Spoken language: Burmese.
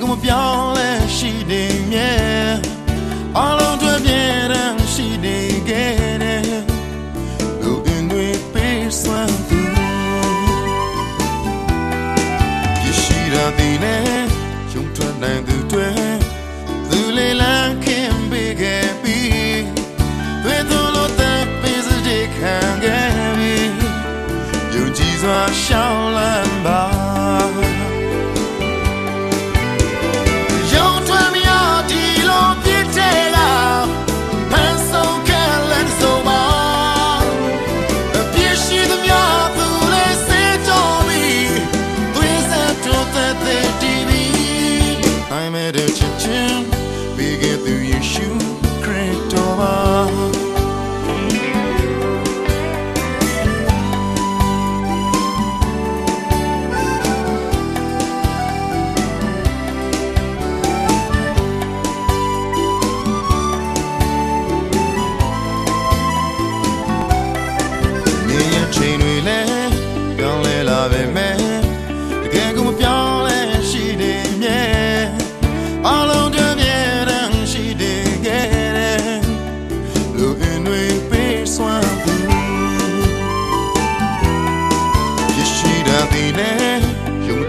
ကမပြောင်းလဲရှိနေမြဲ နိုင်သူတွေသူလေးလန်းခင်ပေးခဲ့ပြီးတွေ့သူလို့တဲ့ပေးစတဲ့ခံခဲ့ပြီးယုံကြည်စွာရှောင်းလန်းပါရှိသ jardine, yung.